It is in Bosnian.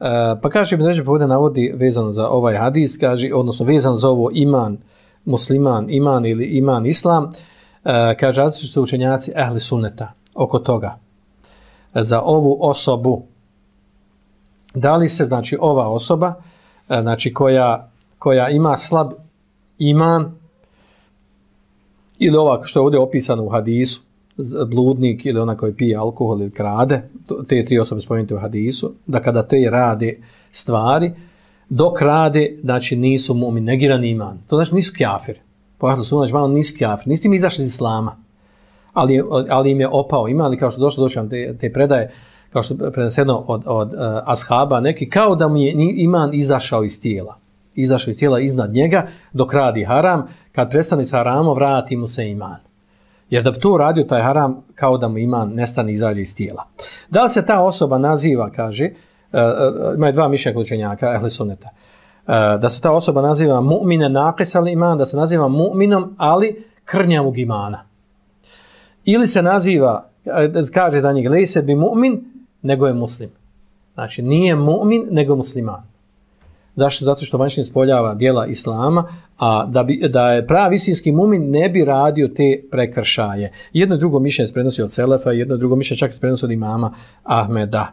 E, pa kaže Ibn Ređep ovdje navodi vezano za ovaj hadis, kaže, odnosno vezano za ovo iman musliman, iman ili iman islam, e, kaže različiti su učenjaci ehli sunneta oko toga. E, za ovu osobu, da li se, znači, ova osoba, znači, koja, koja ima slab iman, ili ova što je ovdje opisano u hadisu, bludnik ili ona koji pije alkohol ili krade, te tri osobe spomenute u hadisu, da kada te rade stvari, dok rade, znači nisu mu'min, negirani iman. To znači nisu kjafir. Pohvatno su, znači malo nisu kjafir. Nisu im izašli iz islama. Ali, ali im je opao iman, ali kao što došlo, došlo te, te predaje, kao što je preneseno od, od uh, ashaba, neki kao da mu je iman izašao iz tijela. Izašao iz tijela iznad njega, dok radi haram, kad prestane sa haramom, vrati mu se iman. Jer da bi to uradio taj haram, kao da mu iman nestane izađe iz tijela. Da li se ta osoba naziva, kaže, e, e, uh, uh, ima dva mišljenja učenjaka, ehli suneta, uh, e, da se ta osoba naziva mu'mine naqis iman, da se naziva mu'minom, ali krnjavog imana. Ili se naziva, kaže za njeg, lej bi mu'min, nego je muslim. Znači, nije mu'min, nego musliman. Zašto? Zato što vanjšnje spoljava dijela Islama, a da, bi, da je pravi istinski mumin ne bi radio te prekršaje. Jedno drugo mišljenje se prenosi od Selefa, jedno drugo mišljenje čak se prenosi od imama Ahmeda.